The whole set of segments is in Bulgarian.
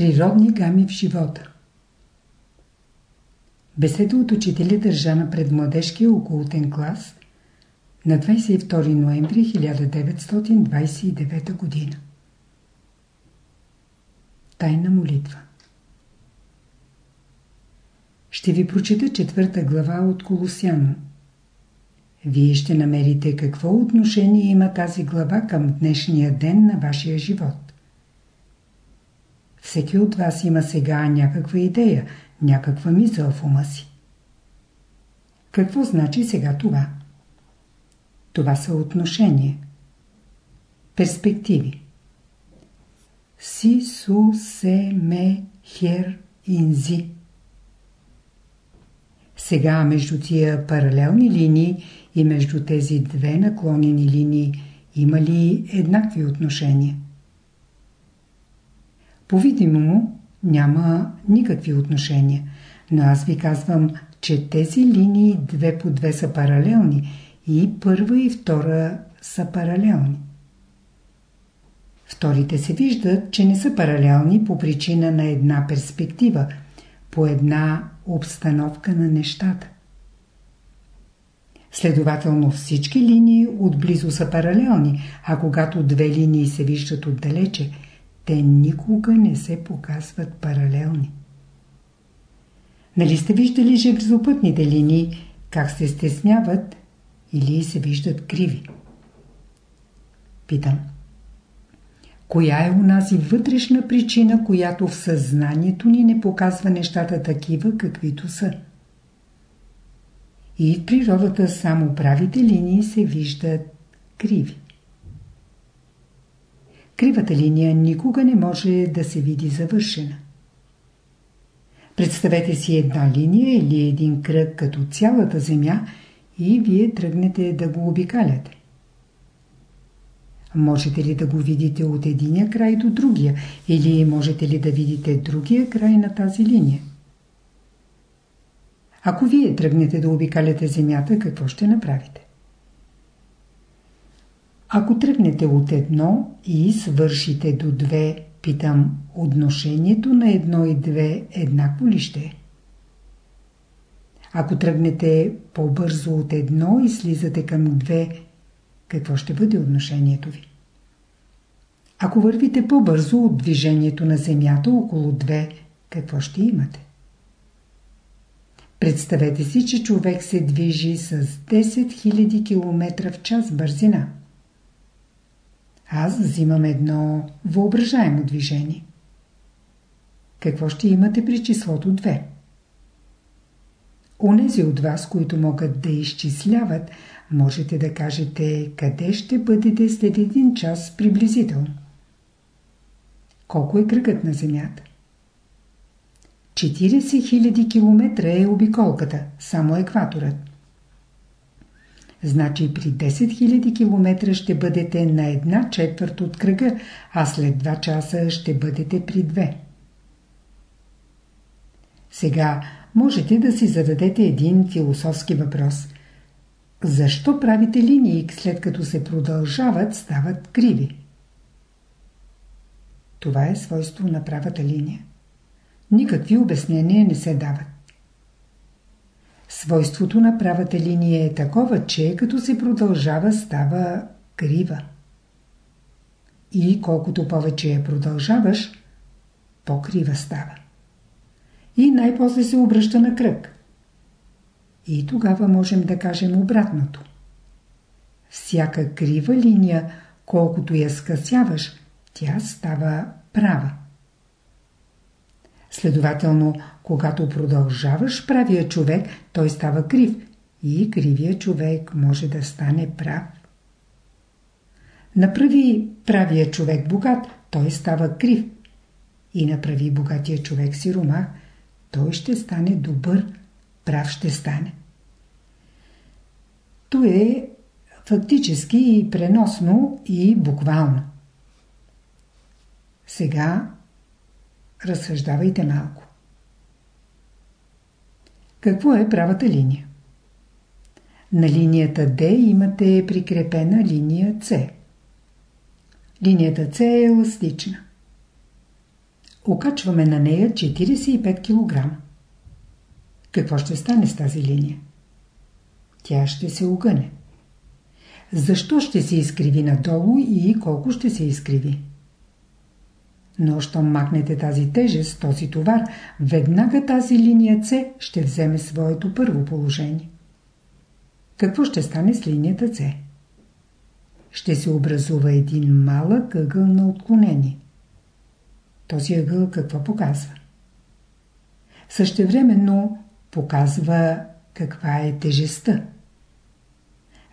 Природни гами в живота Беседа от учителя държана пред младежкия окултен клас на 22 ноември 1929 година. Тайна молитва Ще ви прочита четвърта глава от Колосяно. Вие ще намерите какво отношение има тази глава към днешния ден на вашия живот. Всеки от вас има сега някаква идея, някаква мисъл в ума си. Какво значи сега това? Това са отношения. Перспективи. Си, су, се, ме, хер, инзи. Сега между тия паралелни линии и между тези две наклонени линии има ли еднакви отношения? По-видимому няма никакви отношения, но аз ви казвам, че тези линии две по две са паралелни и първа и втора са паралелни. Вторите се виждат, че не са паралелни по причина на една перспектива, по една обстановка на нещата. Следователно всички линии отблизо са паралелни, а когато две линии се виждат отдалече, те никога не се показват паралелни. Нали сте виждали железопътните линии, как се стесняват или се виждат криви? Питам. Коя е унази вътрешна причина, която в съзнанието ни не показва нещата такива, каквито са? И в природата само правите линии се виждат криви. Кривата линия никога не може да се види завършена. Представете си една линия или един кръг като цялата Земя и вие тръгнете да го обикаляте. Можете ли да го видите от единия край до другия или можете ли да видите другия край на тази линия? Ако вие тръгнете да обикаляте Земята, какво ще направите? Ако тръгнете от едно и свършите до две, питам, отношението на едно и две еднакво ли ще? Ако тръгнете по-бързо от едно и слизате към две, какво ще бъде отношението ви? Ако вървите по-бързо от движението на Земята около две, какво ще имате? Представете си, че човек се движи с 10 000 км в час бързина. Аз взимам едно въображаемо движение. Какво ще имате при числото 2? Онези от вас, които могат да изчисляват, можете да кажете къде ще бъдете след един час приблизително. Колко е кръгът на Земята? 40 000 км е обиколката, само екваторът. Значи при 10 000 км ще бъдете на една четвърт от кръга, а след 2 часа ще бъдете при 2. Сега можете да си зададете един философски въпрос. Защо правите линии, след като се продължават, стават криви? Това е свойство на правата линия. Никакви обяснения не се дават. Свойството на правата линия е такова, че като се продължава, става крива. И колкото повече я продължаваш, по-крива става. И най-после се обръща на кръг. И тогава можем да кажем обратното. Всяка крива линия, колкото я скъсяваш, тя става права. Следователно, когато продължаваш правия човек, той става крив и кривия човек може да стане прав. Направи правия човек богат, той става крив. И направи богатия човек сиромах, той ще стане добър, прав ще стане. То е фактически и преносно и буквално. Сега разсъждавайте малко. Какво е правата линия? На линията D имате прикрепена линия C. Линията C е еластична. окачваме на нея 45 кг. Какво ще стане с тази линия? Тя ще се огъне. Защо ще се изкриви надолу и колко ще се изкриви? Но щом махнете тази тежест, този товар, веднага тази линия С ще вземе своето първо положение. Какво ще стане с линията С? Ще се образува един малък ъгъл на отклонение. Този ъгъл какво показва? Същевременно показва каква е тежестта.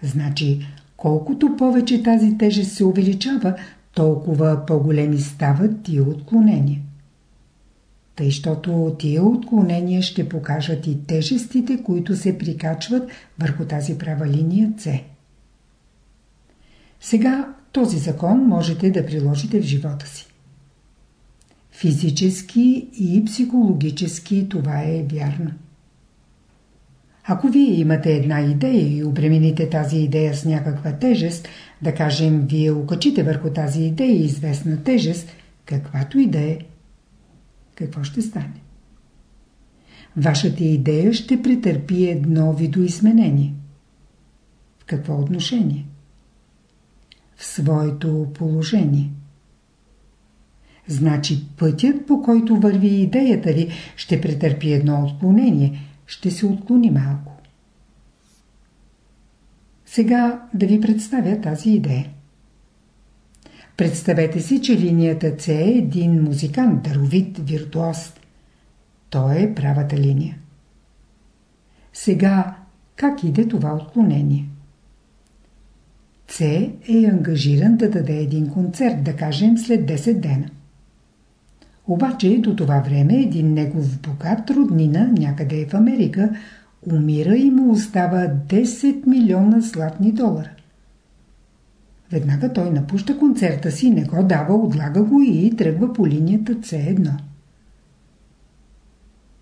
Значи, колкото повече тази тежест се увеличава, толкова по-големи стават тия отклонения. Тъй, щото тия отклонения ще покажат и тежестите, които се прикачват върху тази права линия С. Сега този закон можете да приложите в живота си. Физически и психологически това е вярно. Ако вие имате една идея и обремените тази идея с някаква тежест, да кажем, вие окачите върху тази идея известна тежест, каквато и да е, какво ще стане? Вашата идея ще претърпи едно видоизменение. В какво отношение? В своето положение. Значи пътят, по който върви идеята ви, ще претърпи едно отклонение, ще се отклони малко. Сега да ви представя тази идея. Представете си, че линията С е един музикант, даровит, виртуоз. Той е правата линия. Сега, как иде това отклонение? С е ангажиран да даде един концерт, да кажем след 10 дена. Обаче до това време един негов богат роднина, някъде в Америка, умира и му остава 10 милиона златни долара. Веднага той напуща концерта си, не го дава, отлага го и тръгва по линията C1.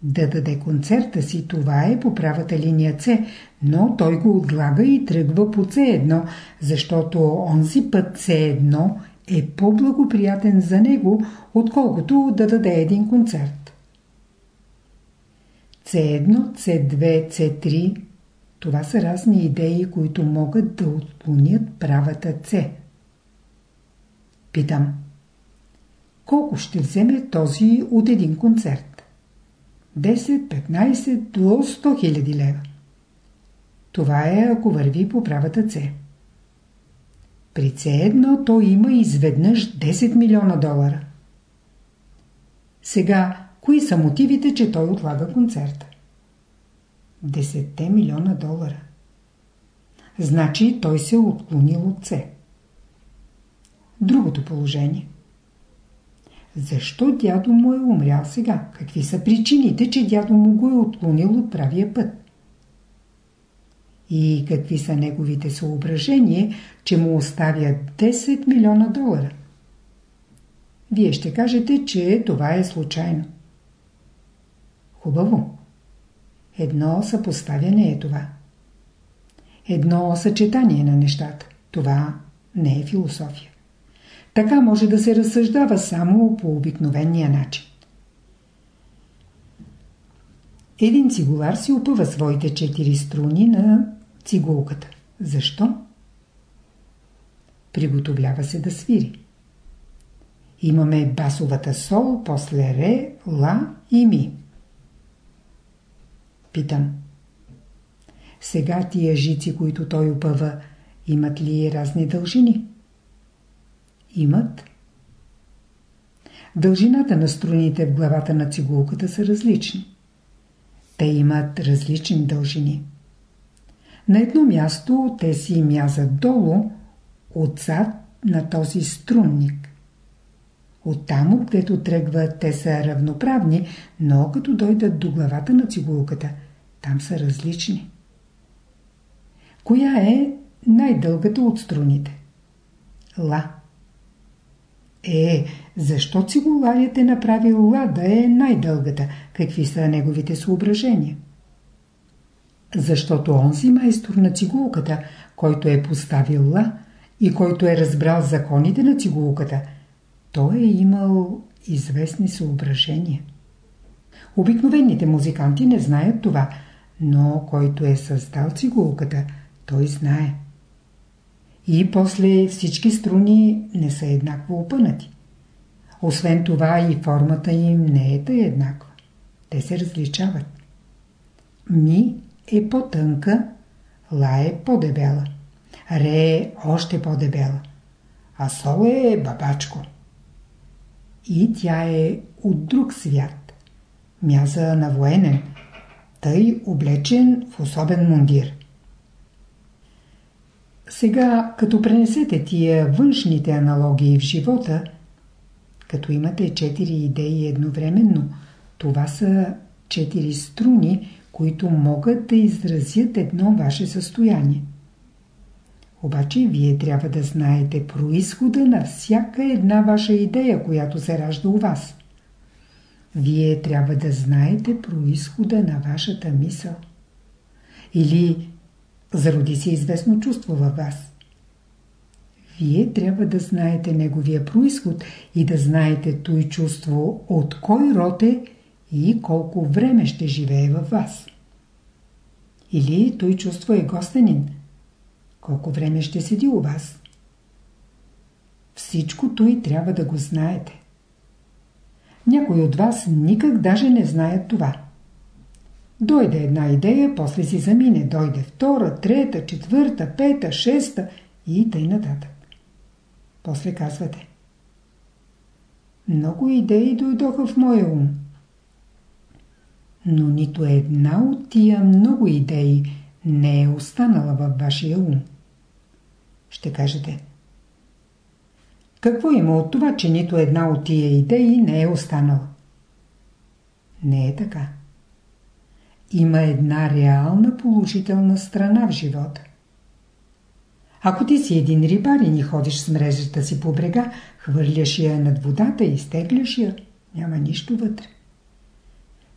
Да даде концерта си, това е по правата линия C, но той го отлага и тръгва по C1, защото онзи път C1 е по-благоприятен за него, отколкото да даде един концерт. C1, C2, C3 това са разни идеи, които могат да отклонят правата С. Питам. Колко ще вземе този от един концерт? 10, 15 до 100 хиляди лева. Това е ако върви по правата С. При С1 то има изведнъж 10 милиона долара. Сега, кои са мотивите, че той отлага концерта? 10 милиона долара. Значи той се е отклонил от С. Другото положение. Защо дядо му е умрял сега? Какви са причините, че дядо му го е отклонил от правия път? И какви са неговите съображения, че му оставя 10 милиона долара? Вие ще кажете, че това е случайно. Хубаво. Едно съпоставяне е това. Едно съчетание на нещата. Това не е философия. Така може да се разсъждава само по обикновения начин. Един цигулар си опъва своите четири струни на цигулката. Защо? Приготовлява се да свири. Имаме басовата сол, после ре, ла и ми. Питам. Сега тия жици, които той опъва, имат ли разни дължини? Имат. Дължината на струните в главата на цигулката са различни. Те имат различни дължини. На едно място те си мязат долу, отзад на този струнник. Оттам, откъдето тръгват, те са равноправни, но като дойдат до главата на цигулката – там са различни. Коя е най-дългата от струните? Ла. Е, защо цигуларият е направил ла да е най-дългата? Какви са неговите съображения? Защото онзи майстор на цигулката, който е поставил ла и който е разбрал законите на цигулката, той е имал известни съображения. Обикновените музиканти не знаят това, но който е създал цигулката, той знае. И после всички струни не са еднакво опънати. Освен това и формата им не е тъй еднаква. Те се различават. Ми е по-тънка, ла е по-дебела, ре е още по-дебела, а сол е бабачко. И тя е от друг свят, мяза на военен, тъй облечен в особен мундир. Сега, като пренесете тия външните аналогии в живота, като имате четири идеи едновременно, това са четири струни, които могат да изразят едно ваше състояние. Обаче вие трябва да знаете происхода на всяка една ваша идея, която се ражда у вас. Вие трябва да знаете происхода на вашата мисъл. Или зароди се известно чувство във вас. Вие трябва да знаете неговия происход и да знаете той чувство от кой род е и колко време ще живее във вас. Или той чувство е гостенин. Колко време ще седи у вас. Всичко той трябва да го знаете. Някои от вас никак даже не знаят това. Дойде една идея, после си замине. Дойде втора, трета, четвърта, пета, шеста и тъй нататък. После казвате. Много идеи дойдоха в моя ум. Но нито една от тия много идеи не е останала във вашия ум. Ще кажете. Какво има от това, че нито една от тия идеи не е останала? Не е така. Има една реална положителна страна в живота. Ако ти си един рибар и ни ходиш с мрежата си по брега, хвърляш я над водата и стегляш я, няма нищо вътре.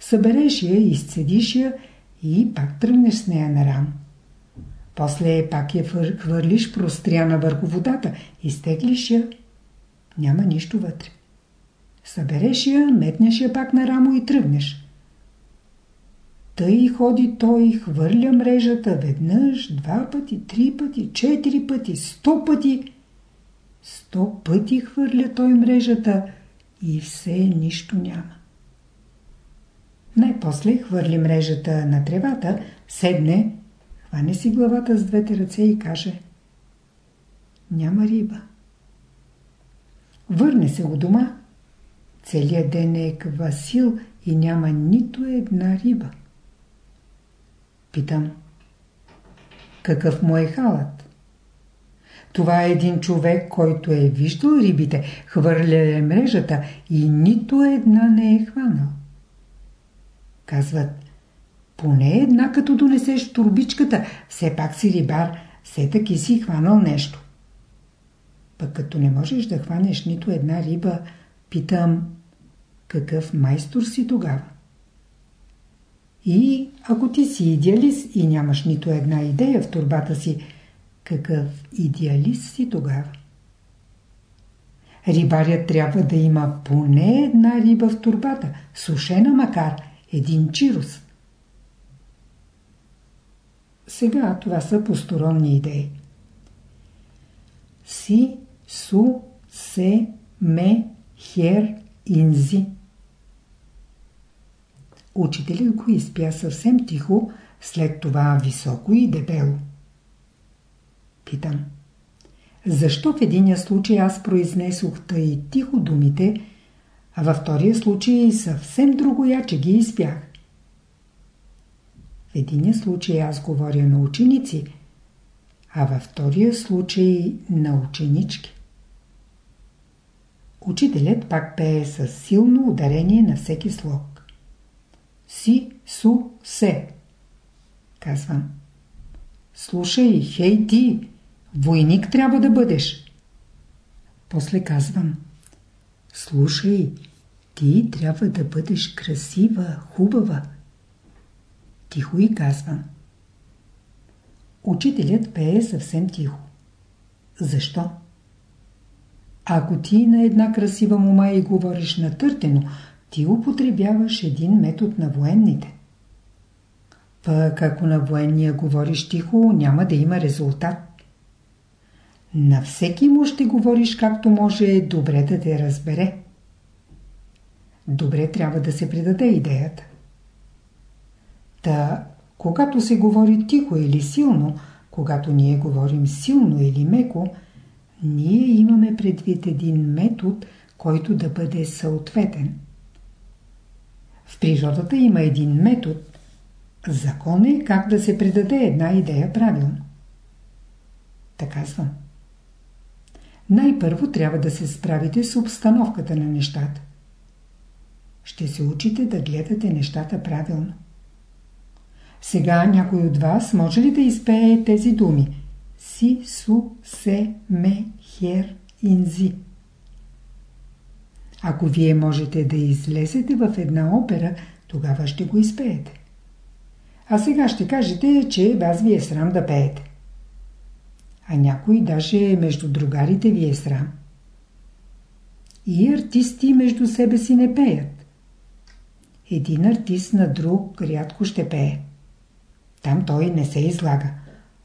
Събереш я, изцедиш я и пак тръгнеш с нея на рам. После пак я хвърлиш простряна върху водата, изтеглиш я, няма нищо вътре. Събереш я, метнеш я пак на рамо и тръгнеш. Тъй ходи той, хвърля мрежата веднъж, два пъти, три пъти, четири пъти, сто пъти. Сто пъти хвърля той мрежата и все нищо няма. Най-после хвърли мрежата на тревата, седне, хване си главата с двете ръце и каже Няма риба. Върне се у дома. Целият ден е квасил и няма нито една риба. Питам. Какъв му е халат? Това е един човек, който е виждал рибите, хвърля е мрежата и нито една не е хванал. Казват, поне една като донесеш турбичката, все пак си рибар, все таки си хванал нещо. Пък като не можеш да хванеш нито една риба, питам, какъв майстор си тогава? И ако ти си идеалист и нямаш нито една идея в турбата си, какъв идеалист си тогава? Рибарят трябва да има поне една риба в турбата, сушена макар, един чирус. Сега това са посторонни идеи. Си, су, се, ме, хер, инзи – Учителят го изпя съвсем тихо, след това високо и дебело. Питам. Защо в единия случай аз произнесох тъй тихо думите, а във втория случай съвсем другояче ги изпях? В единия случай аз говоря на ученици, а във втория случай на ученички. Учителят пак пее с силно ударение на всеки слог. Си, су, се. Казвам. Слушай, хей ти, войник трябва да бъдеш. После казвам. Слушай, ти трябва да бъдеш красива, хубава. Тихо и казвам. Учителят пее съвсем тихо. Защо? Ако ти на една красива мома и говориш натъртено, ти употребяваш един метод на военните. Пък ако на военния говориш тихо, няма да има резултат. На всеки му ще говориш както може добре да те разбере. Добре трябва да се придаде идеята. Та, когато се говори тихо или силно, когато ние говорим силно или меко, ние имаме предвид един метод, който да бъде съответен. В природата има един метод. Закон е как да се предаде една идея правилно. Така съм. Най-първо трябва да се справите с обстановката на нещата. Ще се учите да гледате нещата правилно. Сега някой от вас може ли да изпее тези думи? Си, су, се, ме, хер, инзи. Ако вие можете да излезете в една опера, тогава ще го изпеете. А сега ще кажете, че вас ви е срам да пеете. А някой даже между другарите ви е срам. И артисти между себе си не пеят. Един артист на друг рядко ще пее. Там той не се излага.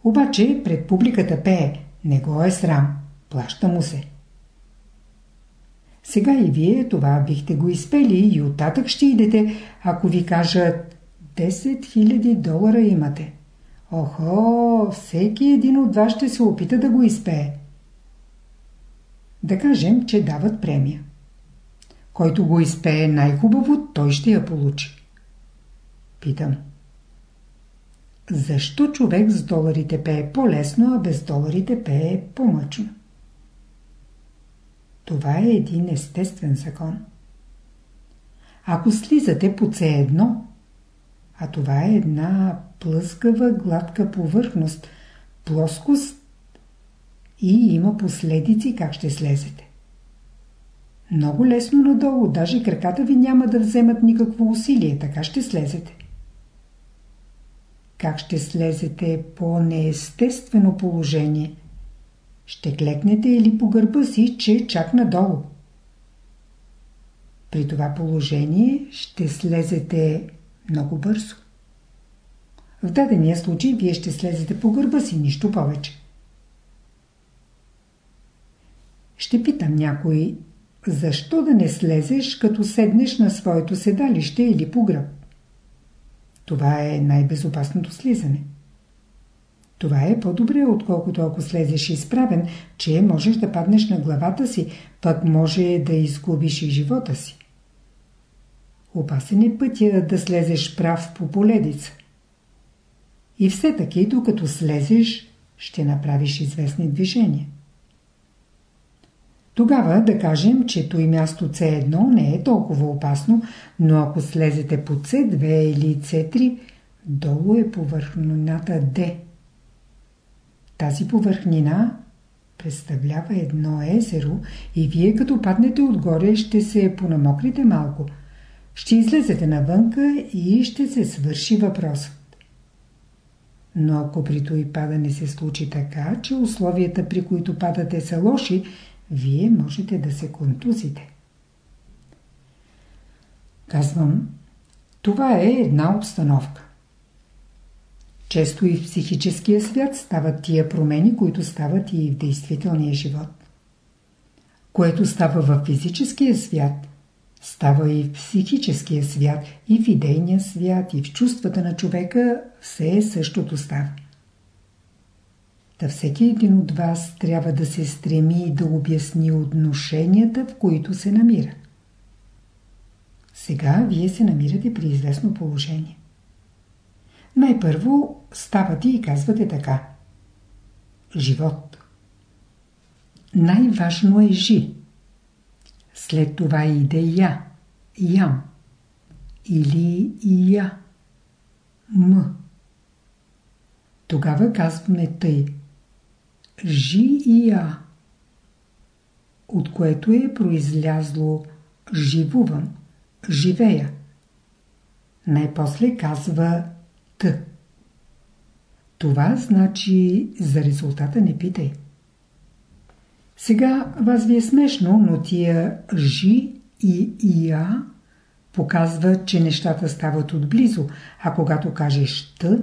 Обаче пред публиката пее. Не го е срам. Плаща му се. Сега и вие това бихте го изпели и оттатък ще идете, ако ви кажат 10 000 долара имате. Охо, всеки един от вас ще се опита да го изпее. Да кажем, че дават премия. Който го изпее най-хубаво, той ще я получи. Питам. Защо човек с доларите пее по-лесно, а без доларите пее по-мъчно? Това е един естествен закон. Ако слизате по C1, а това е една плъскава, гладка повърхност, плоскост и има последици как ще слезете. Много лесно надолу, даже краката ви няма да вземат никакво усилие, така ще слезете. Как ще слезете по неестествено положение? Ще клекнете или по гърба си, че чак надолу. При това положение ще слезете много бързо. В дадения случай вие ще слезете по гърба си, нищо повече. Ще питам някой, защо да не слезеш, като седнеш на своето седалище или по гръб? Това е най-безопасното слизане. Това е по-добре, отколкото ако слезеш изправен, че можеш да паднеш на главата си, пък може да изгубиш и живота си. Опасен е пътя да слезеш прав по поледица. И все таки, докато слезеш, ще направиш известни движения. Тогава да кажем, че той място C1 не е толкова опасно, но ако слезете по C2 или C3, долу е повърхнината D. Тази повърхнина представлява едно езеро и вие като паднете отгоре ще се понамокрите малко. Ще излезете навънка и ще се свърши въпросът. Но ако при той падане се случи така, че условията при които падате са лоши, вие можете да се контузите. Казвам, това е една обстановка. Често и в психическия свят стават тия промени, които стават и в действителния живот. Което става в физическия свят, става и в психическия свят, и в идейния свят, и в чувствата на човека, все същото става. Та всеки един от вас трябва да се стреми да обясни отношенията, в които се намира. Сега вие се намирате при известно положение. Най-първо ставате и казвате така. Живот. Най-важно е жи. След това иде я, ям. Или я, м. Тогава казваме тъй. Жи и я, от което е произлязло живувам, живея. Най-после казва Т. Това значи за резултата не питай. Сега вас ви е смешно, но тия жи и ия показва, че нещата стават отблизо, а когато кажеш т,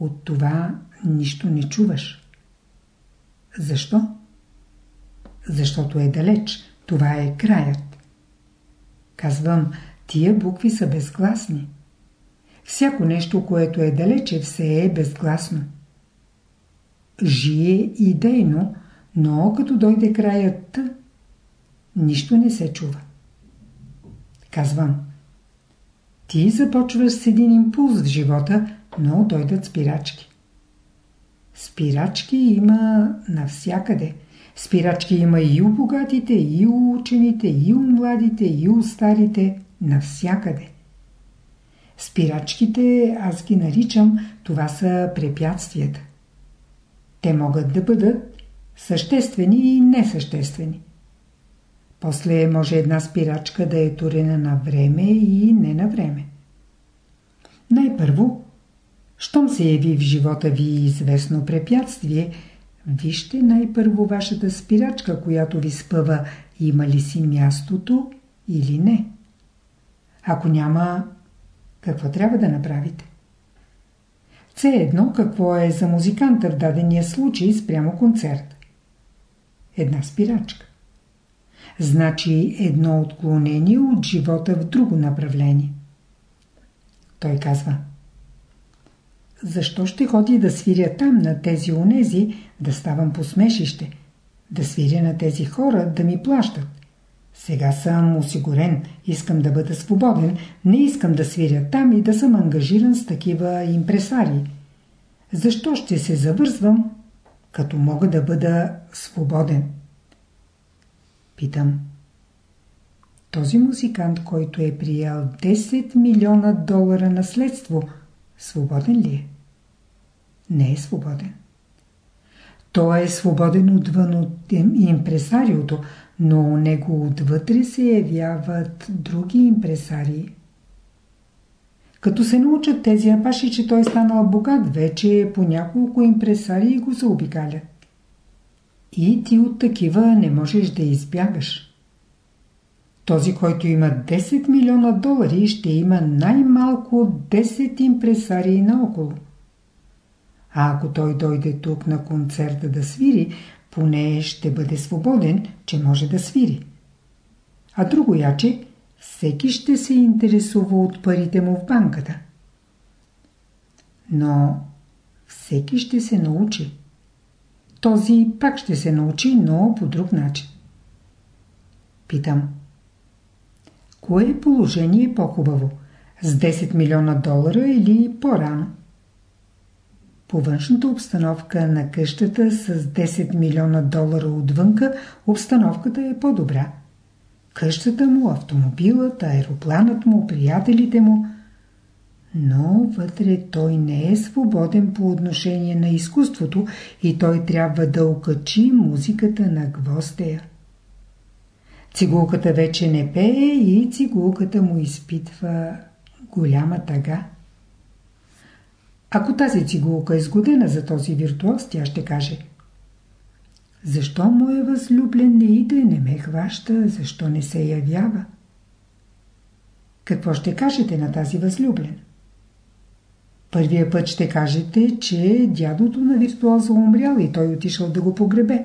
от това нищо не чуваш. Защо? Защото е далеч. Това е краят. Казвам, тия букви са безгласни. Всяко нещо, което е далече, все е безгласно. Жие идейно, но като дойде краят нищо не се чува. Казвам, ти започваш с един импулс в живота, но дойдат спирачки. Спирачки има навсякъде. Спирачки има и у богатите, и у учените, и у младите, и у старите, навсякъде. Спирачките, аз ги наричам, това са препятствията. Те могат да бъдат съществени и несъществени. После може една спирачка да е турена на време и не на време. Най-първо, щом се яви в живота ви известно препятствие, вижте най-първо вашата спирачка, която ви спъва, има ли си мястото или не. Ако няма, какво трябва да направите? Це едно какво е за музиканта в дадения случай спрямо концерт. Една спирачка. Значи едно отклонение от живота в друго направление. Той казва Защо ще ходи да свиря там на тези онези, да ставам посмешище, да свиря на тези хора, да ми плащат? Сега съм осигурен, искам да бъда свободен, не искам да свиря там и да съм ангажиран с такива импресари. Защо ще се завързвам, като мога да бъда свободен? Питам. Този музикант, който е приял 10 милиона долара наследство, свободен ли е? Не е свободен. Той е свободен отвън от импресариото, но у него отвътре се явяват други импресарии. Като се научат тези апаши, че той станал богат, вече по няколко импресарии го заобикалят. И ти от такива не можеш да избягаш. Този, който има 10 милиона долари, ще има най-малко 10 импресарии наоколо. А ако той дойде тук на концерта да свири, поне ще бъде свободен, че може да свири. А друго яче, всеки ще се интересува от парите му в банката. Но всеки ще се научи. Този пак ще се научи, но по друг начин. Питам. Кое е положение по-хубаво? С 10 милиона долара или по-рано? По външната обстановка на къщата с 10 милиона долара отвънка обстановката е по-добра. Къщата му, автомобилът, аеропланът му, приятелите му. Но вътре той не е свободен по отношение на изкуството и той трябва да окачи музиката на гвоздея. Цигулката вече не пее и цигулката му изпитва голяма тъга. Ако тази цигулка е сгодена за този виртуоз, тя ще каже Защо моя възлюблен не иде, не ме хваща, защо не се явява? Какво ще кажете на тази възлюблен? Първия път ще кажете, че дядото на виртуоза умрял и той отишъл да го погребе.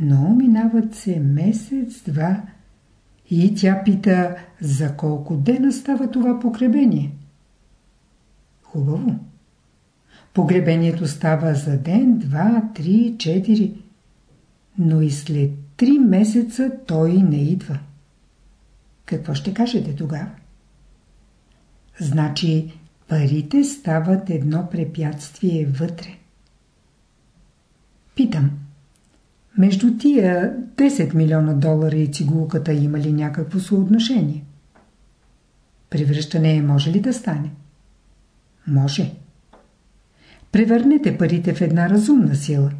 Но минават се месец-два и тя пита за колко дена става това погребение. Хубаво. Погребението става за ден, два, три, четири. Но и след три месеца той не идва. Какво ще кажете тогава? Значи парите стават едно препятствие вътре. Питам. Между тия 10 милиона долара и цигулката има ли някакво съотношение? Превръщане може ли да стане? Може. Превърнете парите в една разумна сила.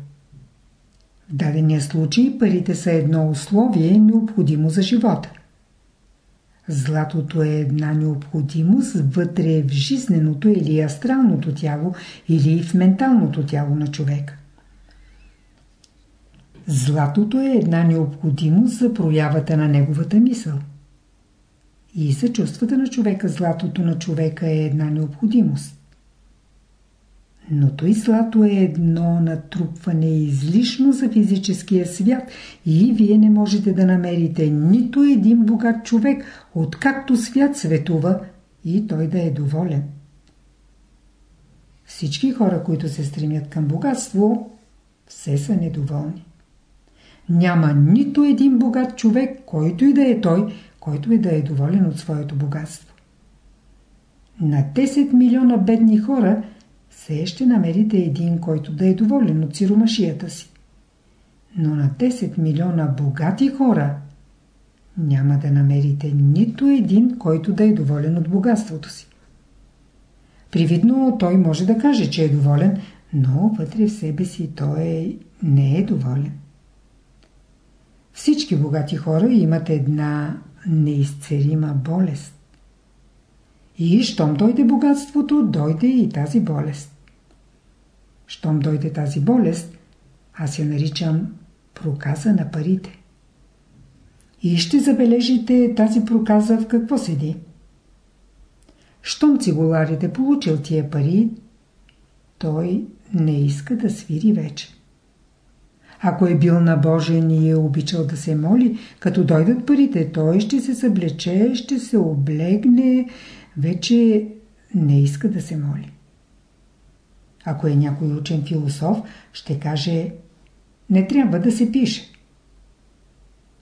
В дадения случай парите са едно условие необходимо за живота. Златото е една необходимост вътре в жизненото или астралното тяло или в менталното тяло на човека. златото е една необходимост за проявата на неговата мисъл. И за чувствата на човека златото на човека е една необходимост. Но той злато е едно натрупване излишно за физическия свят и вие не можете да намерите нито един богат човек, откакто свят светува и той да е доволен. Всички хора, които се стремят към богатство, все са недоволни. Няма нито един богат човек, който и да е той, който и да е доволен от своето богатство. На 10 милиона бедни хора все ще намерите един, който да е доволен от сиромашията си. Но на 10 милиона богати хора няма да намерите нито един, който да е доволен от богатството си. Привидно той може да каже, че е доволен, но вътре в себе си той не е доволен. Всички богати хора имат една неизцерима болест. И щом дойде богатството, дойде и тази болест. Щом дойде тази болест, аз я наричам проказа на парите. И ще забележите тази проказа в какво седи. Щом цигуларите получил тия пари, той не иска да свири вече. Ако е бил набожен и е обичал да се моли, като дойдат парите, той ще се съблече, ще се облегне, вече не иска да се моли. Ако е някой учен философ, ще каже не трябва да се пише.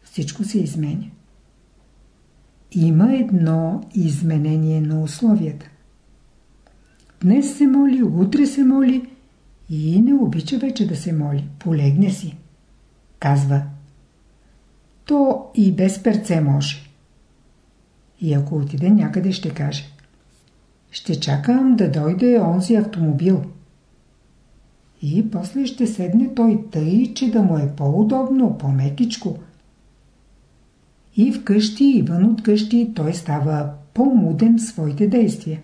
Всичко се изменя. Има едно изменение на условията. Днес се моли, утре се моли и не обича вече да се моли. Полегне си. Казва. То и без перце може. И ако отиде някъде ще каже. Ще чакам да дойде онзи автомобил. И после ще седне той тъй, че да му е по-удобно, по-мекичко. И вкъщи, и вън от къщи той става по-муден в своите действия.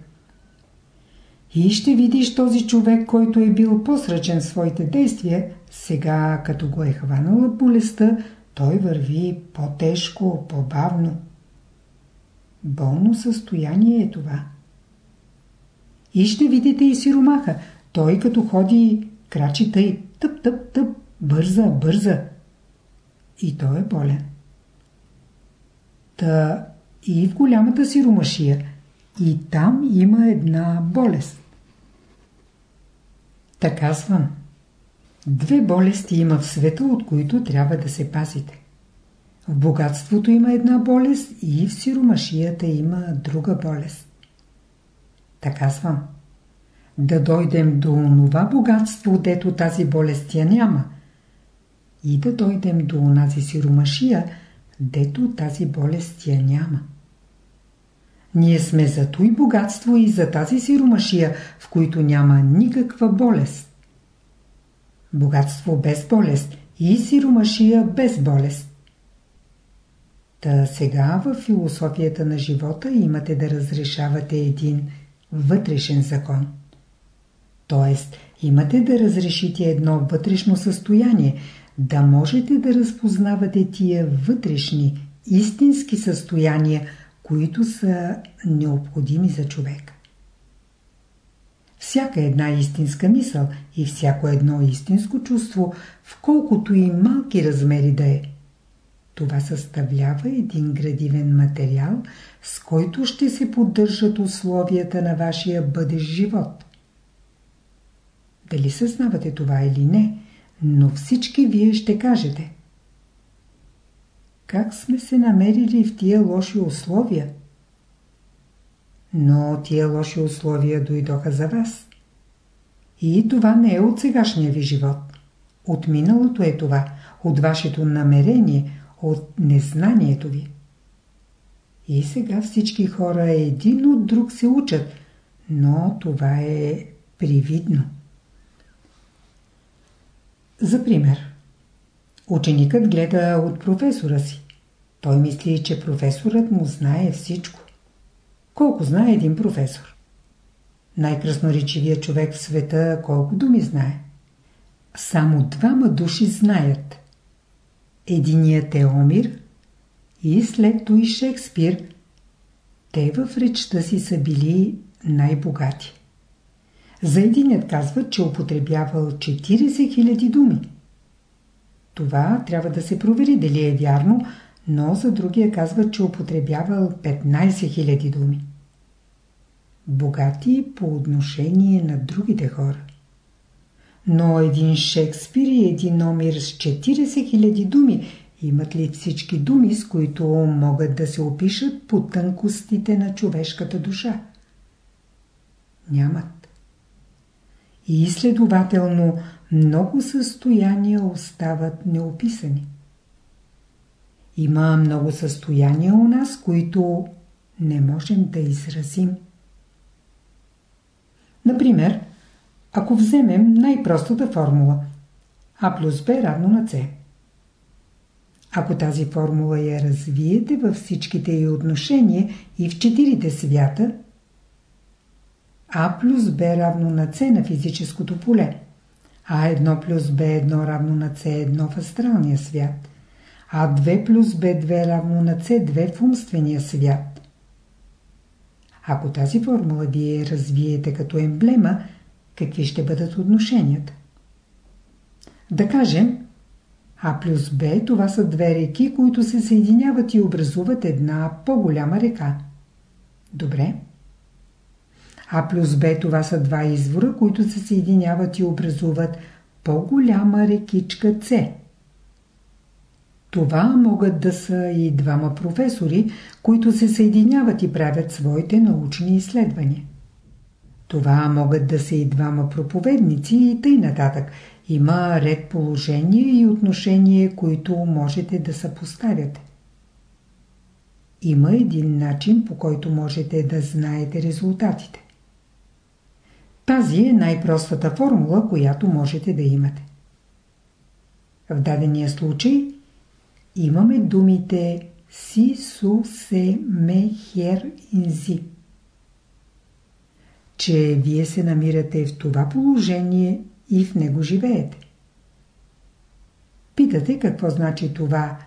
И ще видиш този човек, който е бил посръчен в своите действия, сега като го е хванала болестта, той върви по-тежко, по-бавно. Болно състояние е това. И ще видите и сиромаха. Той като ходи, крачи тъй, тъп, тъп, тъп, бърза, бърза. И той е болен. Та и в голямата сиромашия, и там има една болест. Така казвам. Две болести има в света, от които трябва да се пазите. В богатството има една болест и в сиромашията има друга болест. Така казвам. Да дойдем до онова богатство, дето тази болест я няма. И да дойдем до онази сиромашия, дето тази болест я няма. Ние сме за той богатство и за тази сиромашия, в които няма никаква болест. Богатство без болест и сиромашия без болест. Та сега в философията на живота имате да разрешавате един вътрешен закон. Тоест, имате да разрешите едно вътрешно състояние, да можете да разпознавате тия вътрешни, истински състояния, които са необходими за човек. Всяка една истинска мисъл и всяко едно истинско чувство, в колкото и малки размери да е, това съставлява един градивен материал, с който ще се поддържат условията на вашия бъдещ живот. Дали съзнавате това или не, но всички вие ще кажете – как сме се намерили в тия лоши условия? Но тия лоши условия дойдоха за вас. И това не е от сегашния ви живот. От миналото е това, от вашето намерение, от незнанието ви. И сега всички хора един от друг се учат, но това е привидно. За пример. Ученикът гледа от професора си. Той мисли, че професорът му знае всичко. Колко знае един професор? Най-красноречивият човек в света колко думи знае? Само двама души знаят. Единият е Омир и след той Шекспир. Те в речта си са били най-богати. За единият казват, че употребявал 40 000 думи. Това трябва да се провери дали е вярно, но за другия казват, че употребявал 15 000 думи. Богати по отношение на другите хора. Но един Шекспир и един номер с 40 000 думи имат ли всички думи, с които могат да се опишат по тънкостите на човешката душа? Нямат. И следователно много състояния остават неописани. Има много състояния у нас, които не можем да изразим. Например, ако вземем най-простата формула А плюс Б равно на С. Ако тази формула я развиете във всичките й отношения и в четирите свята, А плюс Б равно на С на физическото поле, А1 плюс Б1 равно на С1 в астралния свят, А2 плюс Б2 равно на С2 в умствения свят. Ако тази формула вие развиете като емблема, какви ще бъдат отношенията? Да кажем, А плюс Б това са две реки, които се съединяват и образуват една по-голяма река. Добре. А плюс Б това са два извора, които се съединяват и образуват по-голяма рекичка С. Това могат да са и двама професори, които се съединяват и правят своите научни изследвания. Това могат да са и двама проповедници и тъй нататък. Има ред положения и отношения, които можете да съпоставяте. Има един начин, по който можете да знаете резултатите. Тази е най-простата формула, която можете да имате. В дадения случай имаме думите си, су, се, ме, хер, инзи. Че вие се намирате в това положение и в него живеете. Питате какво значи това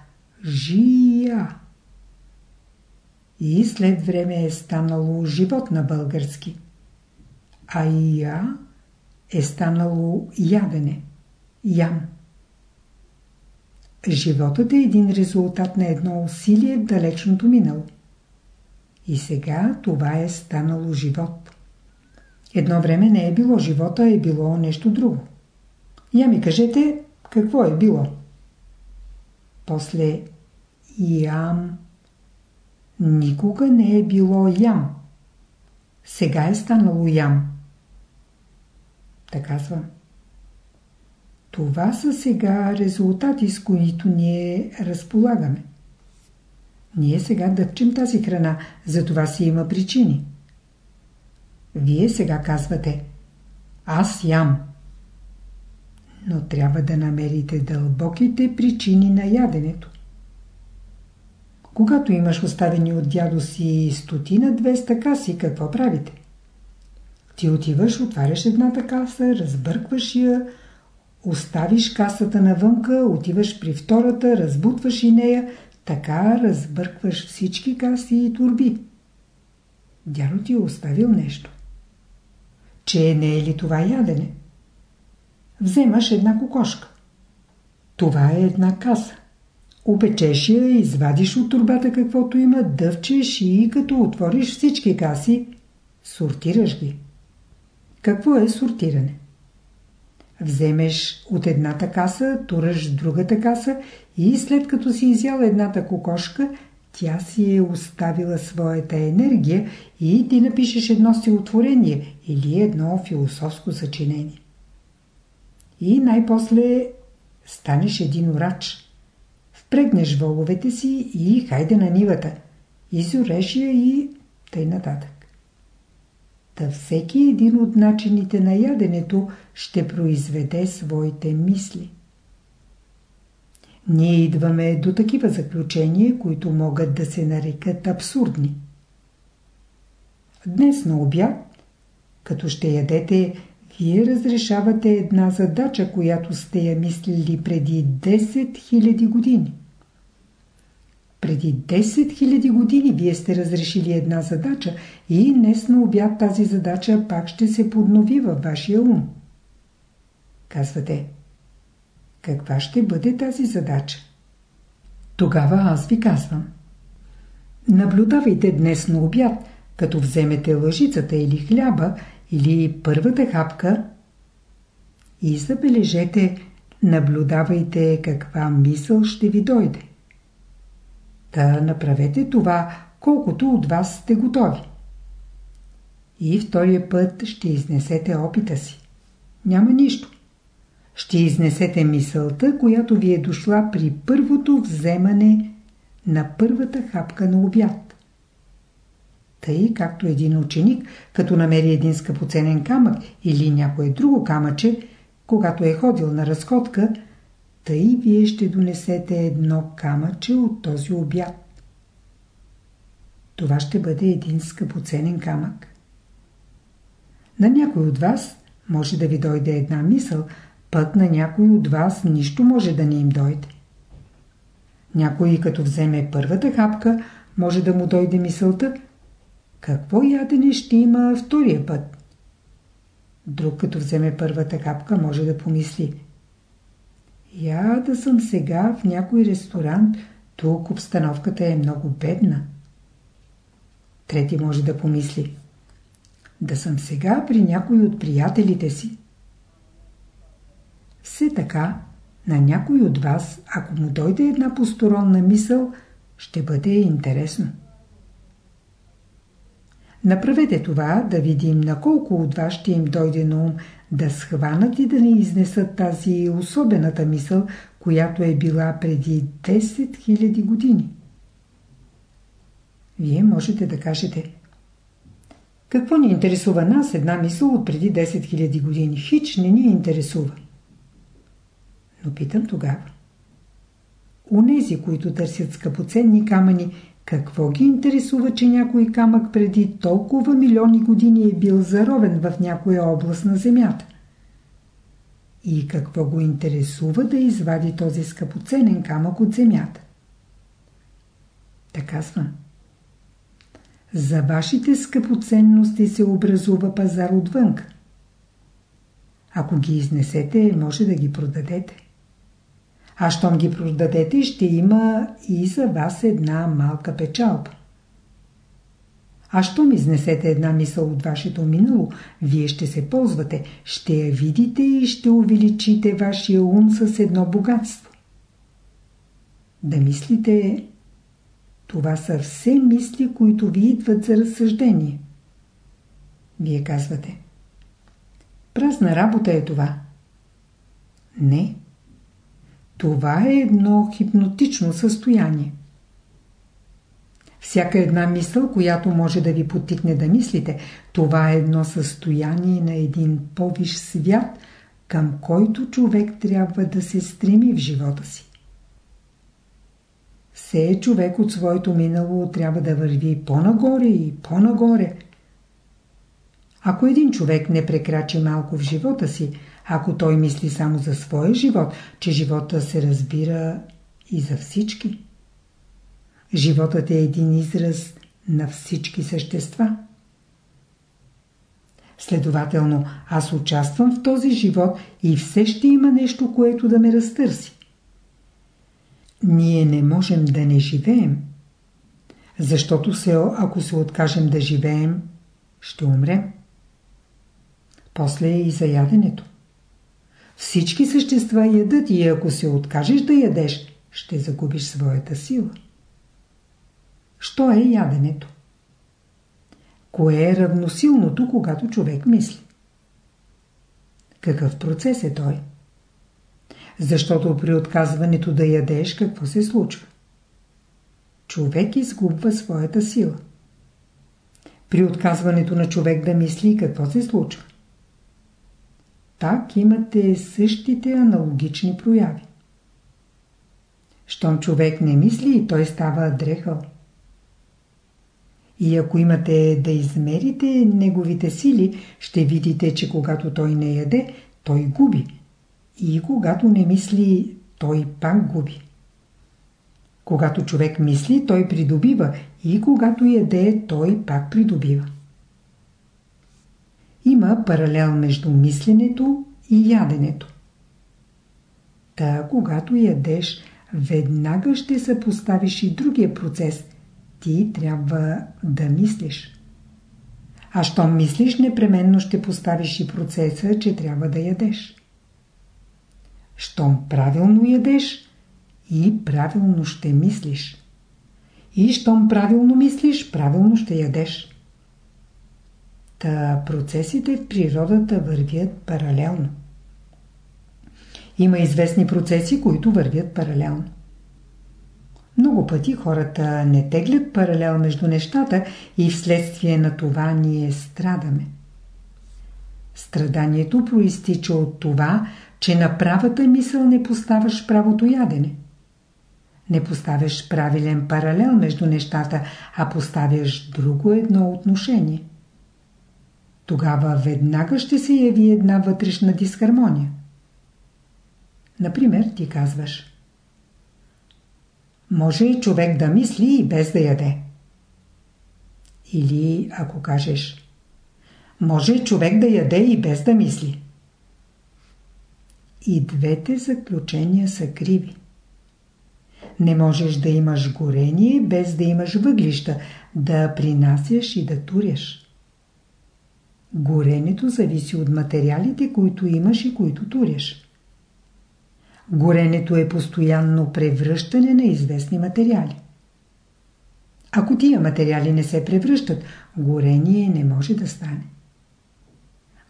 жия. И след време е станало живот на български а я е станало ядене, ям. Животът е един резултат на едно усилие в далечното минало. И сега това е станало живот. Едно време не е било живота, е било нещо друго. Я ми кажете, какво е било? После ям. Никога не е било ям. Сега е станало ям. Така казвам. Това са сега резултати, с които ние разполагаме. Ние сега дъпчем тази храна, за това си има причини. Вие сега казвате Аз ям. Но трябва да намерите дълбоките причини на яденето. Когато имаш оставени от дядо си стотина 200 каси, какво правите? Ти отиваш, отваряш едната каса, разбъркваш я, оставиш касата навънка, отиваш при втората, разбутваш и нея, така разбъркваш всички каси и турби. Дядо ти е оставил нещо. Че не е ли това ядене? Вземаш една кокошка. Това е една каса. Опечеш я, извадиш от турбата каквото има, дъвчеш и като отвориш всички каси, сортираш ги. Какво е сортиране? Вземеш от едната каса, тураш другата каса и след като си изял едната кокошка, тя си е оставила своята енергия и ти напишеш едно стилотворение или едно философско съчинение. И най-после станеш един урач. Впрегнеш воловете си и хайде на нивата. Изореш я и тъй нататък. Та всеки един от начините на яденето ще произведе своите мисли. Ние идваме до такива заключения, които могат да се нарекат абсурдни. Днес на обяд, като ще ядете, Вие разрешавате една задача, която сте я мислили преди 10 000 години. Преди 10 000 години вие сте разрешили една задача и днес на обяд тази задача пак ще се поднови във вашия ум. Казвате, каква ще бъде тази задача? Тогава аз ви казвам. Наблюдавайте днес на обяд, като вземете лъжицата или хляба, или първата хапка и забележете, наблюдавайте каква мисъл ще ви дойде. Та направете това, колкото от вас сте готови. И втория път ще изнесете опита си. Няма нищо. Ще изнесете мисълта, която ви е дошла при първото вземане на първата хапка на обяд. Тъй, както един ученик, като намери един скъпоценен камък или някое друго камъче, когато е ходил на разходка, тъй вие ще донесете едно камъче от този обяд. Това ще бъде един скъпоценен камък. На някой от вас може да ви дойде една мисъл, пък на някой от вас нищо може да не им дойде. Някой като вземе първата хапка, може да му дойде мисълта, какво ядене ще има втория път. Друг като вземе първата хапка, може да помисли – я да съм сега в някой ресторант, тук обстановката е много бедна. Трети може да помисли. Да съм сега при някой от приятелите си. Все така, на някой от вас, ако му дойде една посторонна мисъл, ще бъде интересно. Направете това, да видим на колко от вас ще им дойде на ум да схванат и да ни изнесат тази особената мисъл, която е била преди 10 000 години. Вие можете да кажете Какво ни интересува нас една мисъл от преди 10 000 години? Хич не ни интересува. Но питам тогава. Унези, които търсят скъпоценни камъни, какво ги интересува, че някой камък преди толкова милиони години е бил заровен в някоя област на Земята? И какво го интересува да извади този скъпоценен камък от Земята? Така казва. За вашите скъпоценности се образува пазар отвън. Ако ги изнесете, може да ги продадете. А щом ги продадете, ще има и за вас една малка печалба. А щом изнесете една мисъл от вашето минало, вие ще се ползвате, ще я видите и ще увеличите вашия ум с едно богатство. Да мислите, това са все мисли, които ви идват за разсъждение. Вие казвате, празна работа е това. Не. Това е едно хипнотично състояние. Всяка една мисъл, която може да ви потикне да мислите, това е едно състояние на един повиш свят, към който човек трябва да се стреми в живота си. Все човек от своето минало трябва да върви по-нагоре и по-нагоре. Ако един човек не прекрачи малко в живота си, ако той мисли само за своя живот, че живота се разбира и за всички. Животът е един израз на всички същества. Следователно, аз участвам в този живот и все ще има нещо, което да ме разтърси. Ние не можем да не живеем, защото се, ако се откажем да живеем, ще умрем. После е и за яденето. Всички същества ядат и ако се откажеш да ядеш, ще загубиш своята сила. Що е яденето? Кое е равносилното, когато човек мисли? Какъв процес е той? Защото при отказването да ядеш, какво се случва? Човек изгубва своята сила. При отказването на човек да мисли, какво се случва? Так имате същите аналогични прояви. Щом човек не мисли, той става дрехъл. И ако имате да измерите неговите сили, ще видите, че когато той не яде, той губи. И когато не мисли, той пак губи. Когато човек мисли, той придобива и когато яде, той пак придобива. Има паралел между мисленето и яденето. Та, когато ядеш, веднага ще съпоставиш и другия процес. Ти трябва да мислиш. А щом мислиш, непременно ще поставиш и процеса, че трябва да ядеш. Щом правилно ядеш, и правилно ще мислиш. И щом правилно мислиш, правилно ще ядеш. Та процесите в природата вървят паралелно. Има известни процеси, които вървят паралелно. Много пъти хората не теглят паралел между нещата и вследствие на това ние страдаме. Страданието проистича от това, че на правата мисъл не поставаш правото ядене. Не поставяш правилен паралел между нещата, а поставяш друго едно отношение. Тогава веднага ще се яви една вътрешна дисхармония. Например, ти казваш Може човек да мисли и без да яде. Или ако кажеш Може човек да яде и без да мисли. И двете заключения са криви. Не можеш да имаш горение без да имаш въглища, да принасяш и да туряш. Горенето зависи от материалите, които имаш и които туряш. Горенето е постоянно превръщане на известни материали. Ако тия материали не се превръщат, горение не може да стане.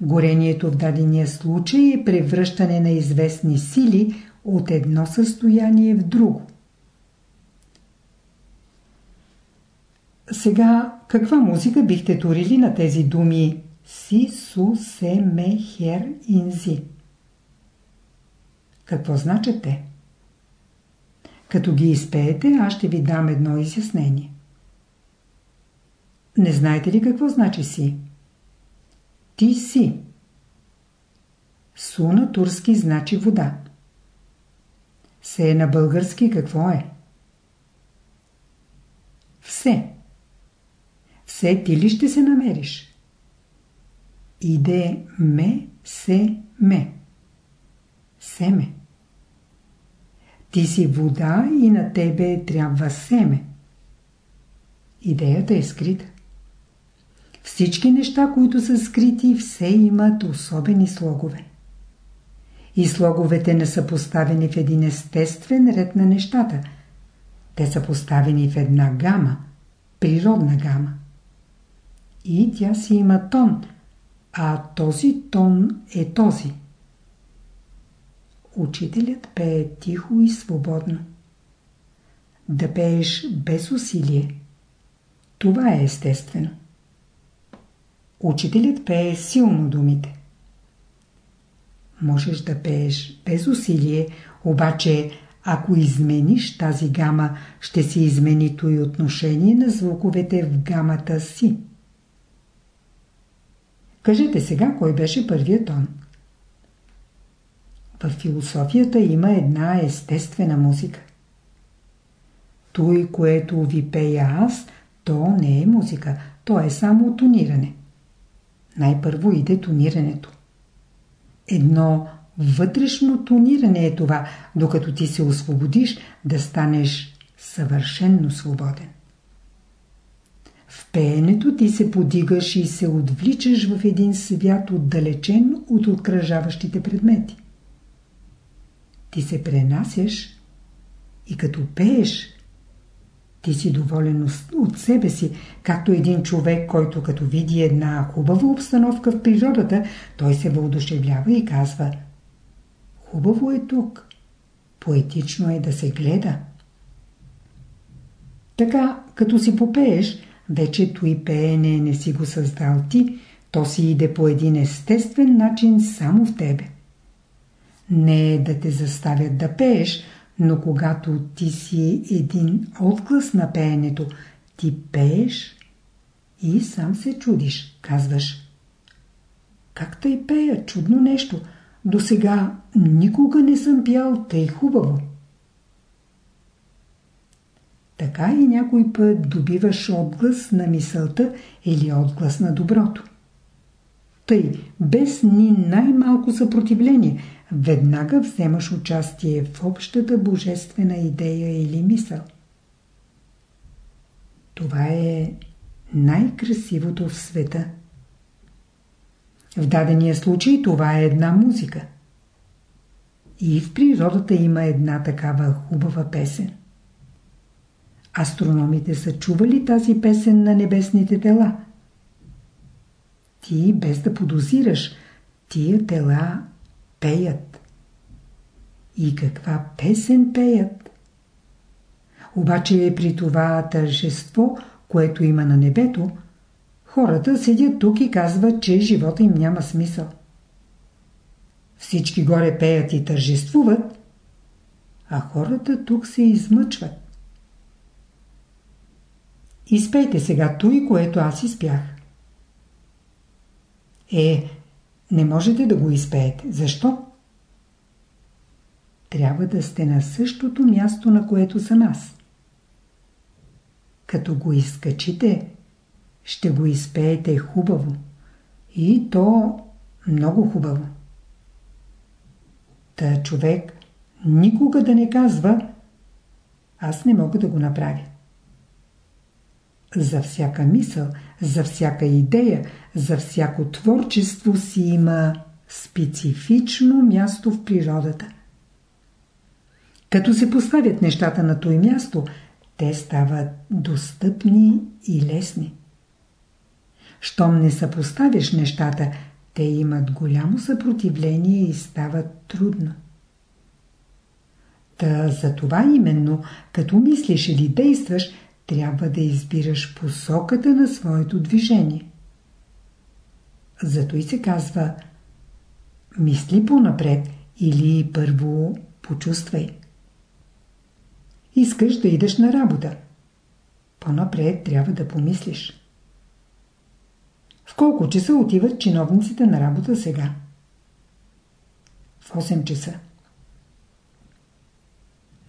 Горението в дадения случай е превръщане на известни сили от едно състояние в друго. Сега, каква музика бихте турили на тези думи си, су, се, ме, хер, инзи? Какво значат те? Като ги изпеете, аз ще ви дам едно изяснение. Не знаете ли какво значи си? Ти си. Су на турски значи вода. Се на български какво е? Все. Все ти ли ще се намериш? Иде ме, се, ме. Семе. Ти си вода и на тебе трябва семе. Идеята е скрита. Всички неща, които са скрити, все имат особени слогове. И слоговете не са поставени в един естествен ред на нещата. Те са поставени в една гама, природна гама. И тя си има тон, а този тон е този. Учителят пее тихо и свободно. Да пееш без усилие. Това е естествено. Учителят пее силно думите. Можеш да пееш без усилие, обаче ако измениш тази гама, ще се измени и отношение на звуковете в гамата си. Кажете сега, кой беше първият тон? В философията има една естествена музика. Той, което ви пея аз, то не е музика, то е само тониране. Най-първо иде тонирането. Едно вътрешно тониране е това, докато ти се освободиш, да станеш съвършенно свободен. Пеенето ти се подигаш и се отвличаш в един свят отдалечен от откръжаващите предмети. Ти се пренасяш и като пееш, ти си доволен от себе си, както един човек, който като види една хубава обстановка в природата, той се въодушевлява и казва Хубаво е тук, поетично е да се гледа. Така, като си попееш, вече той пеене не си го създал ти, то си иде по един естествен начин само в тебе. Не е да те заставят да пееш, но когато ти си един отглас на пеенето, ти пееш И сам се чудиш, казваш. Как тъй пея, чудно нещо. До сега никога не съм пял тъй хубаво. Така и някой път добиваш отглас на мисълта или отглас на доброто. Тъй, без ни най-малко съпротивление, веднага вземаш участие в общата божествена идея или мисъл. Това е най-красивото в света. В дадения случай това е една музика. И в природата има една такава хубава песен. Астрономите са чували тази песен на небесните тела. Ти, без да подозираш, тия тела пеят. И каква песен пеят? Обаче при това тържество, което има на небето, хората седят тук и казват, че живота им няма смисъл. Всички горе пеят и тържествуват, а хората тук се измъчват. Изпейте сега той, което аз изпях. Е, не можете да го изпеете. Защо? Трябва да сте на същото място, на което съм аз. Като го изкачите, ще го изпеете хубаво. И то много хубаво. Та човек никога да не казва аз не мога да го направя. За всяка мисъл, за всяка идея, за всяко творчество си има специфично място в природата. Като се поставят нещата на той място, те стават достъпни и лесни. Щом не съпоставяш нещата, те имат голямо съпротивление и стават трудно. Та за това именно, като мислиш или действаш, трябва да избираш посоката на своето движение. Зато и се казва мисли по-напред или първо почувствай. Искаш да идеш на работа. По-напред трябва да помислиш. В колко часа отиват чиновниците на работа сега? В 8 часа.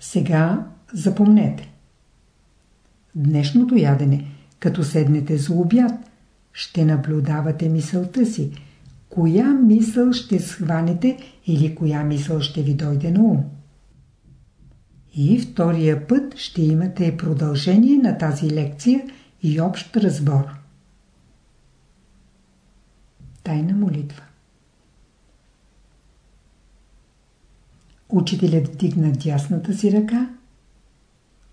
Сега запомнете. Днешното ядене, като седнете за обяд, ще наблюдавате мисълта си. Коя мисъл ще схванете или коя мисъл ще ви дойде на ум? И втория път ще имате продължение на тази лекция и общ разбор. Тайна молитва Учителят вдигна дясната си ръка,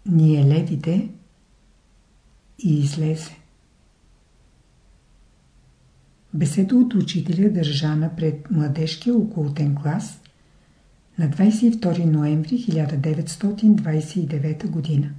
ние левите и излезе. Беседа от учителя държана пред младежкия окултен клас на 22 ноември 1929 година.